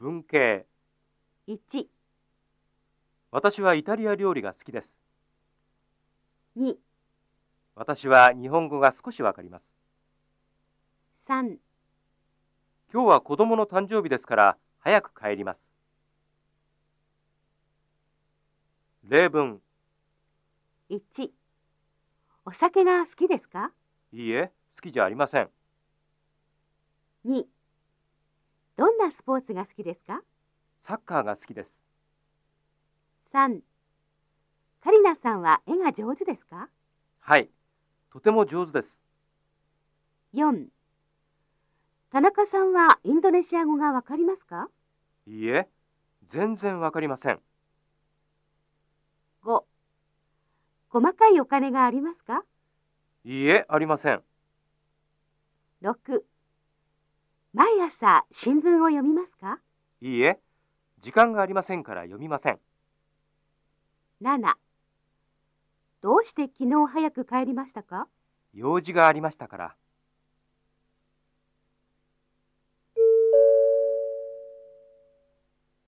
文系。1、私はイタリア料理が好きです。2、私は日本語が少しわかります。3、今日は子供の誕生日ですから早く帰ります。例文。1。お酒が好きですか？いいえ好きじゃありません ?2。スポーツが好きですか？サッカーが好きです ?3。カリナさんは絵が上手ですか？はいとても上手です ?4。田中さんはインドネシア語がわかりますか？いいえ全然わかりません ?5。細かいお金がありますか？いいえありません ?6。毎朝新聞を読みますか？いいえ時間がありませんから読みません ?7。どうして昨日早く帰りましたか？用事がありましたから